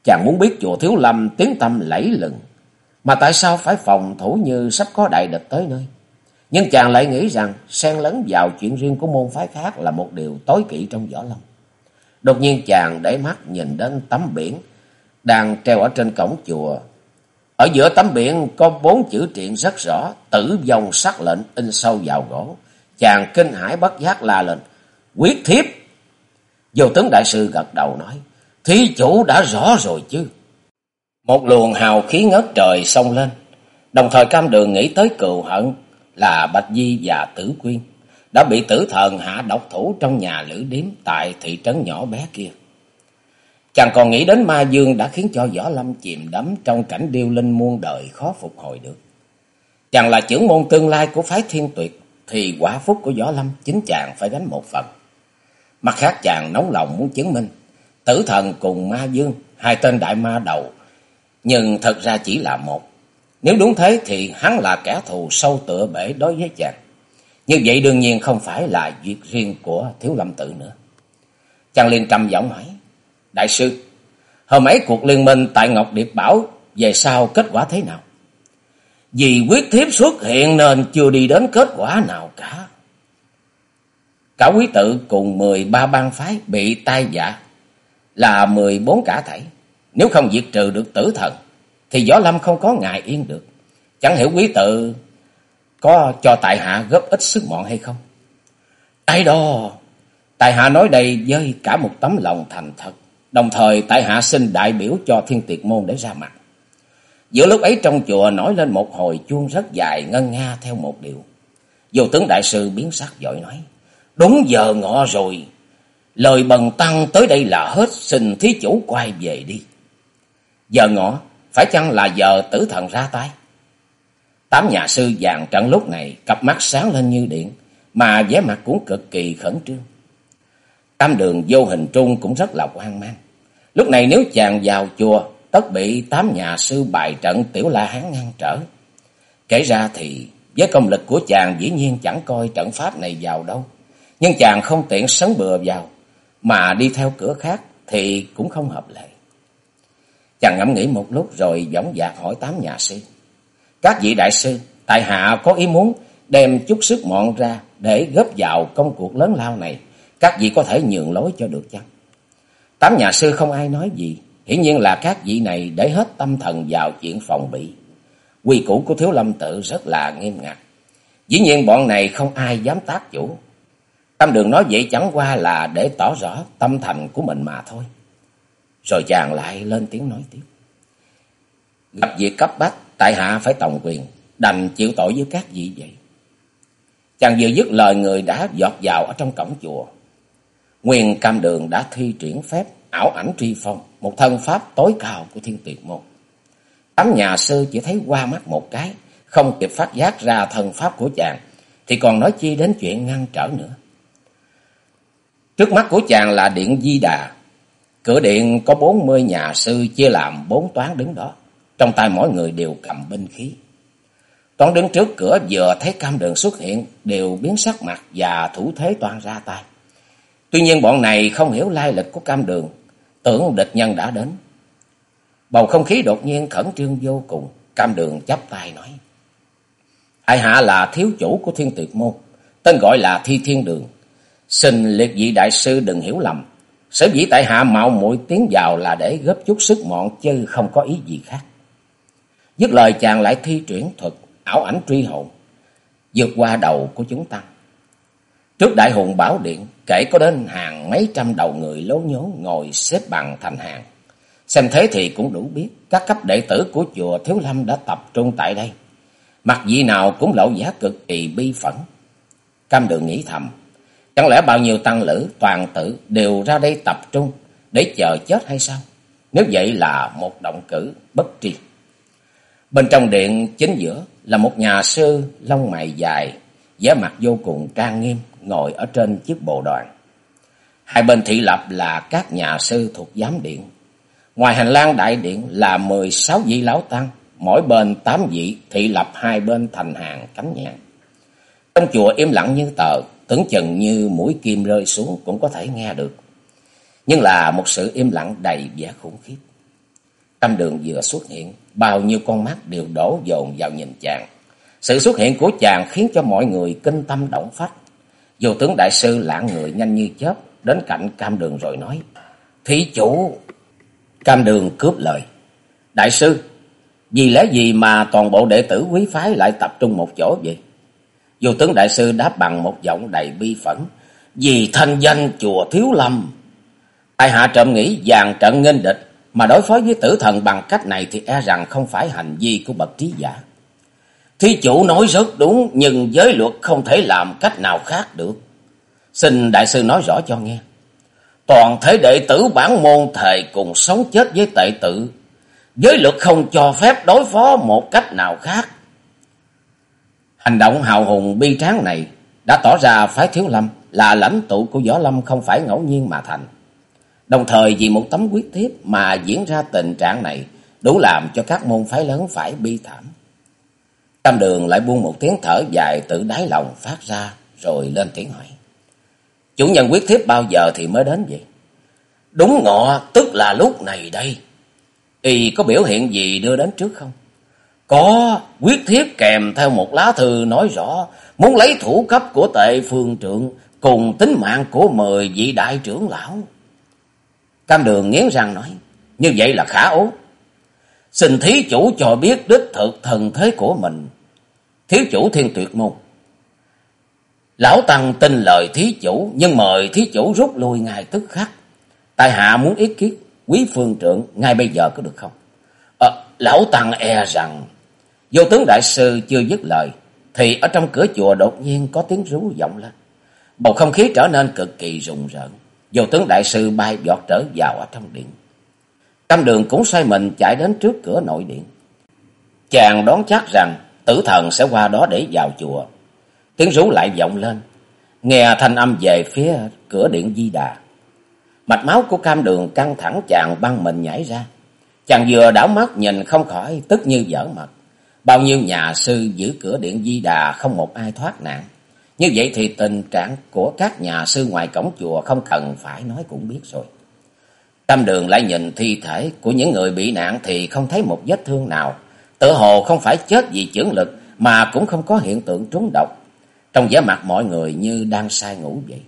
Chàng muốn biết chùa Thiếu Lâm tiếng tâm lẫy lừng. Mà tại sao phải phòng thủ như sắp có đại địch tới nơi? Nhưng chàng lại nghĩ rằng xen lấn vào chuyện riêng của môn phái khác là một điều tối kỵ trong võ lâm. Đột nhiên chàng để mắt nhìn đến tấm biển đang treo ở trên cổng chùa. Ở giữa tấm biển có bốn chữ triện rất rõ, tử vong sắc lệnh in sâu vào gỗ. Chàng kinh hãi bất giác la lên, quyết thiếp. Vô tướng đại sư gật đầu nói, thí chủ đã rõ rồi chứ. Một luồng hào khí ngất trời xông lên, đồng thời cam đường nghĩ tới cựu hận là Bạch Di và Tử Quyên đã bị tử thần hạ độc thủ trong nhà lữ điếm tại thị trấn nhỏ bé kia. Chàng còn nghĩ đến ma dương đã khiến cho Võ Lâm chìm đắm trong cảnh điêu linh muôn đời khó phục hồi được. Chàng là trưởng môn tương lai của phái thiên tuyệt, thì quả phúc của Võ Lâm chính chàng phải gánh một phần. Mặt khác chàng nóng lòng muốn chứng minh, tử thần cùng ma dương, hai tên đại ma đầu, nhưng thật ra chỉ là một. Nếu đúng thế thì hắn là kẻ thù sâu tựa bể đối với chàng. Như vậy đương nhiên không phải là việc riêng của Thiếu Lâm Tự nữa. Chàng liền trầm giọng hỏi, Đại sư, hôm ấy cuộc liên minh tại Ngọc Điệp Bảo về sau kết quả thế nào? Vì quyết thiếp xuất hiện nên chưa đi đến kết quả nào cả. Cả quý tự cùng 13 bang phái bị tai dạ là 14 cả thảy. Nếu không diệt trừ được tử thần thì Võ Lâm không có ngài yên được. Chẳng hiểu quý tự có cho tại hạ góp ít sức mọn hay không? Ai đó, tại hạ nói đây với cả một tấm lòng thành thật. Đồng thời, tại hạ xin đại biểu cho thiên tiệt môn để ra mặt. Giữa lúc ấy trong chùa nổi lên một hồi chuông rất dài ngân nga theo một điệu. Vô tướng đại sư biến sắc giỏi nói. Đúng giờ ngọ rồi. Lời bần tăng tới đây là hết. Xin thí chủ quay về đi. Giờ ngọ. Phải chăng là giờ tử thần ra tay? Tám nhà sư vàng trận lúc này. Cặp mắt sáng lên như điện. Mà vẻ mặt cũng cực kỳ khẩn trương. Tam đường vô hình trung cũng rất là hoang mang. Lúc này nếu chàng vào chùa tất bị tám nhà sư bài trận tiểu la hán ngăn trở. Kể ra thì với công lực của chàng dĩ nhiên chẳng coi trận pháp này vào đâu. Nhưng chàng không tiện sấn bừa vào, mà đi theo cửa khác thì cũng không hợp lệ. Chàng ngẫm nghĩ một lúc rồi dõng dạc hỏi tám nhà sư. Các vị đại sư, tại hạ có ý muốn đem chút sức mọn ra để góp vào công cuộc lớn lao này. Các vị có thể nhường lối cho được chăng? Tám nhà sư không ai nói gì, Hiển nhiên là các vị này để hết tâm thần vào chuyện phòng bị. Quy củ của Thiếu Lâm tự rất là nghiêm ngặt. Dĩ nhiên bọn này không ai dám tác chủ. Tâm đường nói vậy chẳng qua là để tỏ rõ tâm thành của mình mà thôi. Rồi chàng lại lên tiếng nói tiếp. Gặp việc cấp bách, tại hạ phải tổng quyền, đành chịu tội với các vị vậy. Chàng vừa dứt lời người đã giọt vào ở trong cổng chùa. Nguyên cam đường đã thi triển phép ảo ảnh tri phong, một thân pháp tối cao của thiên tuyệt môn. Tám nhà sư chỉ thấy qua mắt một cái, không kịp phát giác ra thân pháp của chàng, thì còn nói chi đến chuyện ngăn trở nữa. Trước mắt của chàng là điện Di Đà. Cửa điện có bốn mươi nhà sư chia làm bốn toán đứng đó. Trong tay mỗi người đều cầm binh khí. Toán đứng trước cửa vừa thấy cam đường xuất hiện, đều biến sắc mặt và thủ thế toàn ra tay. Tuy nhiên bọn này không hiểu lai lịch của cam đường, tưởng địch nhân đã đến. Bầu không khí đột nhiên khẩn trương vô cùng, cam đường chắp tay nói. Ai hạ là thiếu chủ của thiên tuyệt môn, tên gọi là thi thiên đường. Xin liệt vị đại sư đừng hiểu lầm, sở dĩ tại hạ mạo muội tiến vào là để góp chút sức mọn chứ không có ý gì khác. Dứt lời chàng lại thi chuyển thuật, ảo ảnh truy hồn, vượt qua đầu của chúng ta. Trước đại hùng bảo điện, kể có đến hàng mấy trăm đầu người lố nhố ngồi xếp bằng thành hàng. Xem thế thì cũng đủ biết, các cấp đệ tử của chùa Thiếu Lâm đã tập trung tại đây. Mặt gì nào cũng lộ giá cực kỳ bi phẫn. Cam đường nghĩ thầm, chẳng lẽ bao nhiêu tăng lữ, toàn tử đều ra đây tập trung để chờ chết hay sao? Nếu vậy là một động cử bất tri. Bên trong điện chính giữa là một nhà sư lông mày dài, vẻ mặt vô cùng trang nghiêm, ngồi ở trên chiếc bồ đoàn. Hai bên thị lập là các nhà sư thuộc giám điện, Ngoài hành lang đại điện là mười sáu vị lão tăng, mỗi bên tám vị thị lập hai bên thành hàng cánh nhạc Trong chùa im lặng như tờ, tưởng chừng như mũi kim rơi xuống cũng có thể nghe được. Nhưng là một sự im lặng đầy vẻ khủng khiếp. Trăm đường vừa xuất hiện, bao nhiêu con mắt đều đổ dồn vào nhìn chàng. Sự xuất hiện của chàng khiến cho mọi người kinh tâm động phách. Vô tướng đại sư lãng người nhanh như chớp đến cạnh cam đường rồi nói. Thí chủ! Cam đường cướp lời. Đại sư, vì lẽ gì mà toàn bộ đệ tử quý phái lại tập trung một chỗ vậy? Vô tướng đại sư đáp bằng một giọng đầy bi phẫn. Vì thanh danh chùa Thiếu Lâm. Tại hạ trộm nghĩ dàn trận nghênh địch mà đối phó với tử thần bằng cách này thì e rằng không phải hành vi của bậc trí giả. Thí chủ nói rất đúng, nhưng giới luật không thể làm cách nào khác được. Xin đại sư nói rõ cho nghe. Toàn thể đệ tử bản môn thề cùng sống chết với tệ tự. Giới luật không cho phép đối phó một cách nào khác. Hành động hào hùng bi tráng này đã tỏ ra phái thiếu lâm, là lãnh tụ của võ lâm không phải ngẫu nhiên mà thành. Đồng thời vì một tấm quyết thiếp mà diễn ra tình trạng này, đủ làm cho các môn phái lớn phải bi thảm. Tam đường lại buông một tiếng thở dài từ đáy lòng phát ra rồi lên tiếng hỏi. Chủ nhân quyết thiếp bao giờ thì mới đến vậy? Đúng ngọ tức là lúc này đây. Y có biểu hiện gì đưa đến trước không? Có quyết thiếp kèm theo một lá thư nói rõ muốn lấy thủ cấp của tệ phương trượng cùng tính mạng của mười vị đại trưởng lão. Cam đường nghiến răng nói, như vậy là khả ố. Xin thí chủ cho biết đích thực thần thế của mình. Thiếu chủ thiên tuyệt môn. Lão Tăng tin lời thí chủ, nhưng mời thí chủ rút lui ngay tức khắc. Tại hạ muốn ý kiến quý phương trưởng ngay bây giờ có được không? À, lão Tăng e rằng, vô tướng đại sư chưa dứt lời, thì ở trong cửa chùa đột nhiên có tiếng rú vọng lên. Bầu không khí trở nên cực kỳ rùng rợn. Vô tướng đại sư bay giọt trở vào ở trong điện. Cam đường cũng xoay mình chạy đến trước cửa nội điện. Chàng đoán chắc rằng tử thần sẽ qua đó để vào chùa. Tiếng rú lại vọng lên. Nghe thanh âm về phía cửa điện di đà. Mạch máu của cam đường căng thẳng chàng băng mình nhảy ra. Chàng vừa đảo mắt nhìn không khỏi tức như dở mặt. Bao nhiêu nhà sư giữ cửa điện di đà không một ai thoát nạn. Như vậy thì tình trạng của các nhà sư ngoài cổng chùa không cần phải nói cũng biết rồi. tam đường lại nhìn thi thể của những người bị nạn thì không thấy một vết thương nào. Tự hồ không phải chết vì chưởng lực mà cũng không có hiện tượng trúng độc. Trong vẻ mặt mọi người như đang say ngủ vậy.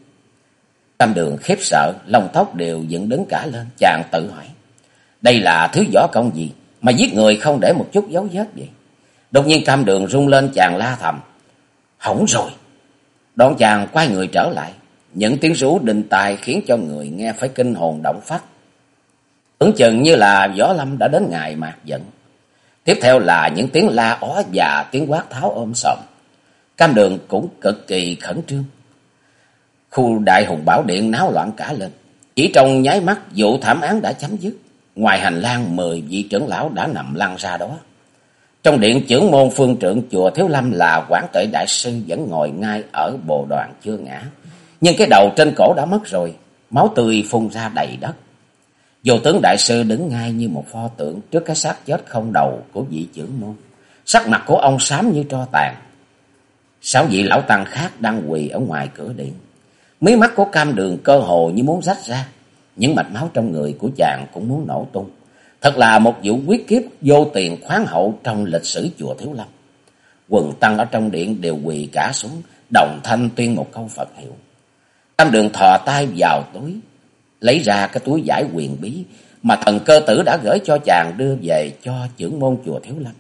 Tâm đường khiếp sợ, lông tóc đều dựng đứng cả lên, chàng tự hỏi. Đây là thứ võ công gì mà giết người không để một chút dấu vết vậy? Đột nhiên cam đường rung lên chàng la thầm. Hỏng rồi! Đoạn chàng quay người trở lại. Những tiếng rú đình tài khiến cho người nghe phải kinh hồn động phách. Tưởng chừng như là võ lâm đã đến ngày mạc giận. Tiếp theo là những tiếng la ó và tiếng quát tháo ôm sòm. Cam đường cũng cực kỳ khẩn trương. Khu đại hùng bảo điện náo loạn cả lên. Chỉ trong nháy mắt vụ thảm án đã chấm dứt. Ngoài hành lang mười vị trưởng lão đã nằm lăn ra đó. Trong điện trưởng môn phương trưởng chùa Thiếu Lâm là quản Tuệ Đại Sư vẫn ngồi ngay ở bồ đoàn chưa ngã. Nhưng cái đầu trên cổ đã mất rồi, máu tươi phun ra đầy đất. Vô tướng Đại Sư đứng ngay như một pho tượng trước cái xác chết không đầu của vị trưởng môn. Sắc mặt của ông xám như tro tàn. Sáu vị lão tăng khác đang quỳ ở ngoài cửa điện. Mí mắt của cam đường cơ hồ như muốn rách ra. Những mạch máu trong người của chàng cũng muốn nổ tung. Thật là một vụ quyết kiếp vô tiền khoáng hậu trong lịch sử chùa Thiếu Lâm. Quần tăng ở trong điện đều quỳ cả xuống, đồng thanh tuyên một câu Phật hiệu. Tam đường thò tay vào túi, lấy ra cái túi giải quyền bí mà thần cơ tử đã gửi cho chàng đưa về cho trưởng môn chùa Thiếu Lâm.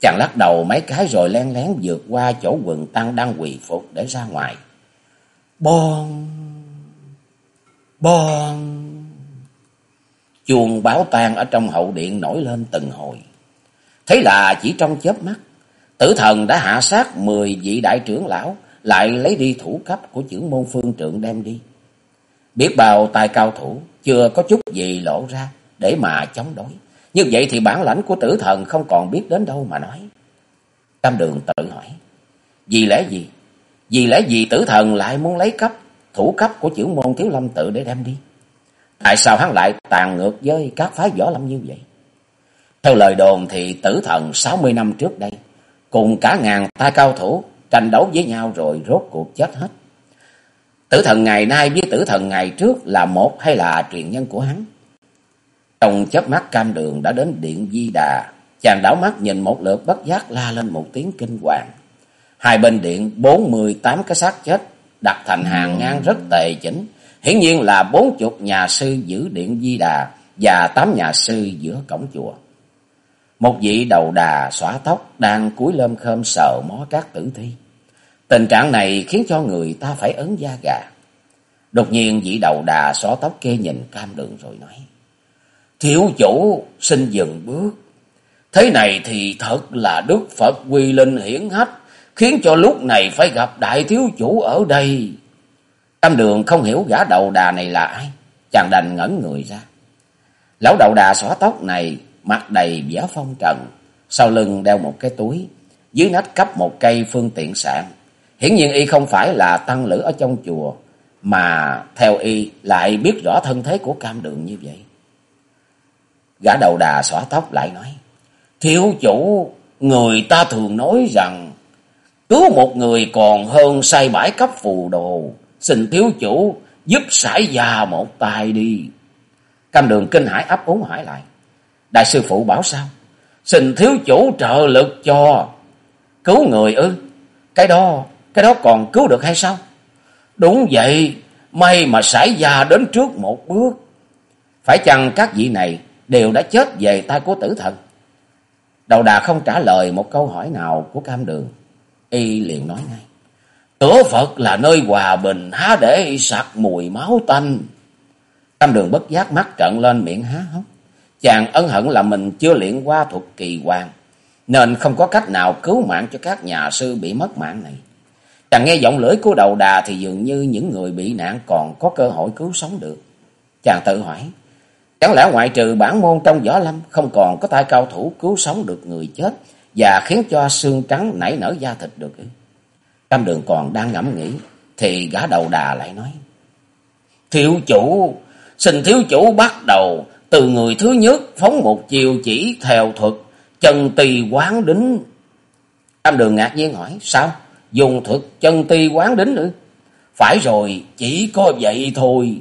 Chàng lắc đầu mấy cái rồi len lén vượt qua chỗ quần tăng đang quỳ phục để ra ngoài. Bon! Bon! Chuông báo tan ở trong hậu điện nổi lên từng hồi. Thế là chỉ trong chớp mắt, tử thần đã hạ sát mười vị đại trưởng lão, lại lấy đi thủ cấp của trưởng môn phương trượng đem đi. Biết bao tài cao thủ, chưa có chút gì lộ ra để mà chống đối. Như vậy thì bản lãnh của tử thần không còn biết đến đâu mà nói. Tam đường tự hỏi, vì lẽ gì? Vì lẽ gì tử thần lại muốn lấy cấp, thủ cấp của chữ môn thiếu lâm tự để đem đi? Tại sao hắn lại tàn ngược với các phái võ lâm như vậy? Theo lời đồn thì tử thần 60 năm trước đây, cùng cả ngàn tay cao thủ tranh đấu với nhau rồi rốt cuộc chết hết. Tử thần ngày nay với tử thần ngày trước là một hay là truyền nhân của hắn? Trong chớp mắt cam đường đã đến điện Di Đà, chàng đảo mắt nhìn một lượt bất giác la lên một tiếng kinh hoàng. Hai bên điện bốn mươi tám cái xác chết đặt thành hàng ngang rất tề chỉnh, hiển nhiên là bốn chục nhà sư giữ điện Di Đà và tám nhà sư giữa cổng chùa. Một vị đầu đà xõa tóc đang cúi lơm khơm sờ mó các tử thi. Tình trạng này khiến cho người ta phải ấn da gà. Đột nhiên vị đầu đà xó tóc kê nhìn cam đường rồi nói. Thiếu chủ xin dừng bước. Thế này thì thật là Đức Phật quy linh hiển hách, khiến cho lúc này phải gặp đại thiếu chủ ở đây. Cam đường không hiểu gã đầu đà này là ai, chàng đành ngẩn người ra. Lão đầu đà xóa tóc này mặt đầy vẻ phong trần, sau lưng đeo một cái túi, dưới nách cắp một cây phương tiện sạn. Hiển nhiên y không phải là tăng lữ ở trong chùa, mà theo y lại biết rõ thân thế của cam đường như vậy. Gã đầu đà xõa tóc lại nói, Thiếu chủ, người ta thường nói rằng, cứu một người còn hơn say bãi cấp phù đồ, xin thiếu chủ giúp sải già một tay đi. Cam đường kinh hải ấp úng hỏi lại, Đại sư phụ bảo sao? Xin thiếu chủ trợ lực cho. Cứu người ư? Cái đó, cái đó còn cứu được hay sao? Đúng vậy, may mà xảy ra đến trước một bước. Phải chăng các vị này đều đã chết về tay của tử thần? Đầu đà không trả lời một câu hỏi nào của cam đường. Y liền nói ngay. Cửa Phật là nơi hòa bình, há để sặc mùi máu tanh. Cam đường bất giác mắt trận lên miệng há hốc. Chàng ân hận là mình chưa luyện qua thuật kỳ hoàng, nên không có cách nào cứu mạng cho các nhà sư bị mất mạng này. Chàng nghe giọng lưỡi của đầu đà thì dường như những người bị nạn còn có cơ hội cứu sống được. Chàng tự hỏi, chẳng lẽ ngoại trừ bản môn trong võ lâm không còn có tay cao thủ cứu sống được người chết và khiến cho xương trắng nảy nở da thịt được ư? Đường còn đang ngẫm nghĩ thì gã đầu đà lại nói, Thiếu chủ, xin thiếu chủ bắt đầu từ người thứ nhất phóng một chiều chỉ theo thuật, chân tỳ quán đính. Tam đường ngạc nhiên hỏi, sao? Dùng thuật chân ti quán đính nữa? Phải rồi, chỉ có vậy thôi.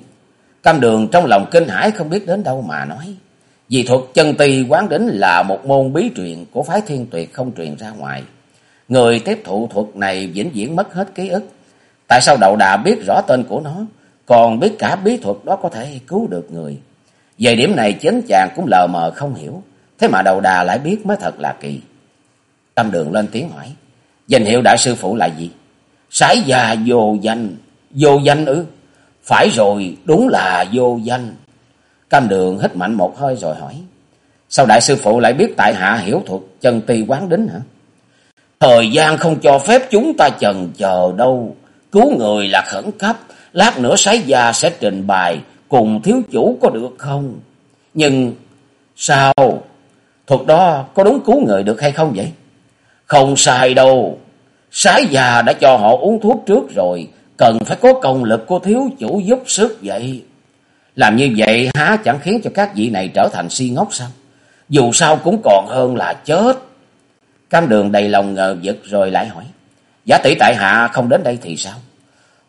Cam đường trong lòng kinh hãi không biết đến đâu mà nói. Vì thuật chân ti quán đính là một môn bí truyền của phái thiên tuyệt không truyền ra ngoài. Người tiếp thụ thuật này vĩnh viễn mất hết ký ức. Tại sao đậu đà biết rõ tên của nó, còn biết cả bí thuật đó có thể cứu được người. Về điểm này chính chàng cũng lờ mờ không hiểu. Thế mà đầu đà lại biết mới thật là kỳ. Tâm đường lên tiếng hỏi. Danh hiệu đại sư phụ là gì? Sái già vô danh. Vô danh ư? Phải rồi, đúng là vô danh. Cam đường hít mạnh một hơi rồi hỏi. Sao đại sư phụ lại biết tại hạ hiểu thuật chân ti quán đính hả? Thời gian không cho phép chúng ta chần chờ đâu. Cứu người là khẩn cấp. Lát nữa sái già sẽ trình bày cùng thiếu chủ có được không? Nhưng sao? Thuật đó có đúng cứu người được hay không vậy? Không sai đâu. Sái già đã cho họ uống thuốc trước rồi. Cần phải có công lực của thiếu chủ giúp sức vậy. Làm như vậy há chẳng khiến cho các vị này trở thành si ngốc sao? Dù sao cũng còn hơn là chết. Cam đường đầy lòng ngờ vực rồi lại hỏi. Giả tỷ tại hạ không đến đây thì sao?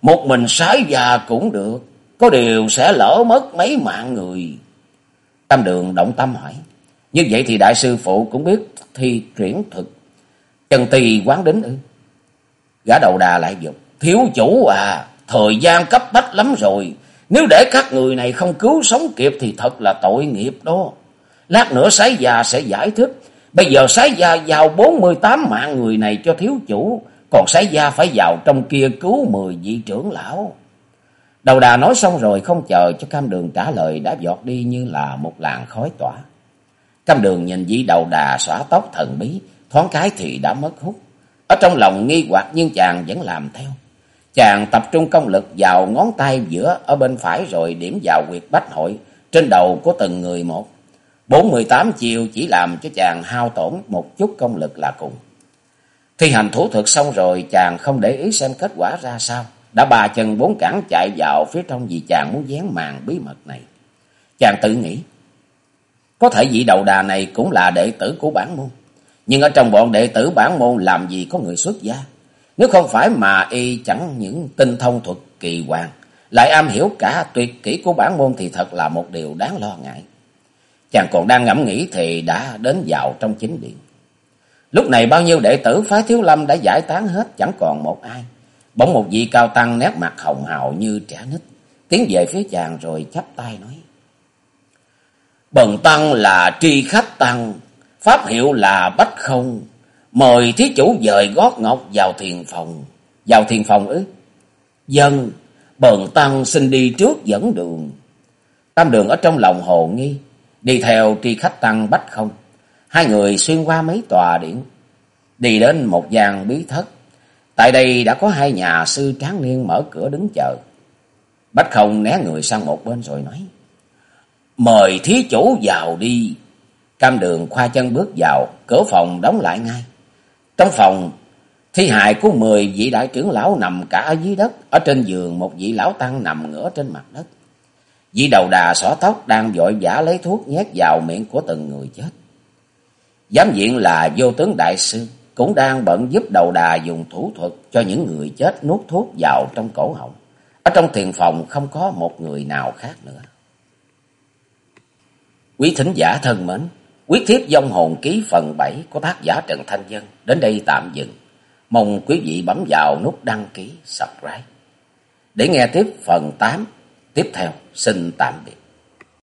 Một mình sái già cũng được. Có điều sẽ lỡ mất mấy mạng người. Tam đường động tâm hỏi. Như vậy thì đại sư phụ cũng biết thi chuyển thực. Trần tỳ quán đến ư. Gã đầu đà lại dục. Thiếu chủ à, thời gian cấp bách lắm rồi. Nếu để các người này không cứu sống kịp thì thật là tội nghiệp đó. Lát nữa sái già sẽ giải thích. Bây giờ sái gia vào 48 mạng người này cho thiếu chủ. Còn sái gia phải vào trong kia cứu 10 vị trưởng lão. Đầu đà nói xong rồi không chờ cho cam đường trả lời đã giọt đi như là một làn khói tỏa. Cam đường nhìn dĩ đầu đà xóa tóc thần bí, thoáng cái thì đã mất hút. Ở trong lòng nghi hoặc nhưng chàng vẫn làm theo. Chàng tập trung công lực vào ngón tay giữa ở bên phải rồi điểm vào quyệt bách hội trên đầu của từng người một. Bốn mươi tám chiều chỉ làm cho chàng hao tổn một chút công lực là cùng. Thi hành thủ thuật xong rồi chàng không để ý xem kết quả ra sao đã ba chân bốn cẳng chạy vào phía trong vì chàng muốn dán màn bí mật này. Chàng tự nghĩ, có thể vị đầu đà này cũng là đệ tử của bản môn. Nhưng ở trong bọn đệ tử bản môn làm gì có người xuất gia. Nếu không phải mà y chẳng những tinh thông thuật kỳ hoàng, lại am hiểu cả tuyệt kỹ của bản môn thì thật là một điều đáng lo ngại. Chàng còn đang ngẫm nghĩ thì đã đến vào trong chính điện. Lúc này bao nhiêu đệ tử phái thiếu lâm đã giải tán hết chẳng còn một ai. Bỗng một vị cao tăng nét mặt hồng hào như trẻ nít, tiến về phía chàng rồi chắp tay nói. Bần tăng là tri khách tăng, pháp hiệu là bách không, mời thí chủ dời gót ngọc vào thiền phòng. Vào thiền phòng ư? Dân, bần tăng xin đi trước dẫn đường. Tam đường ở trong lòng hồ nghi, đi theo tri khách tăng bách không. Hai người xuyên qua mấy tòa điện, đi đến một gian bí thất. Tại đây đã có hai nhà sư tráng niên mở cửa đứng chờ. Bách không né người sang một bên rồi nói. Mời thí chủ vào đi. Cam đường khoa chân bước vào, cửa phòng đóng lại ngay. Trong phòng, thi hài của mười vị đại trưởng lão nằm cả ở dưới đất. Ở trên giường một vị lão tăng nằm ngửa trên mặt đất. Vị đầu đà xỏ tóc đang vội vã lấy thuốc nhét vào miệng của từng người chết. Giám diện là vô tướng đại sư, cũng đang bận giúp đầu đà dùng thủ thuật cho những người chết nuốt thuốc vào trong cổ họng. Ở trong thiền phòng không có một người nào khác nữa. Quý thính giả thân mến, quyết thiếp dông hồn ký phần 7 của tác giả Trần Thanh Dân đến đây tạm dừng. Mong quý vị bấm vào nút đăng ký, subscribe. Để nghe tiếp phần 8 tiếp theo. Xin tạm biệt.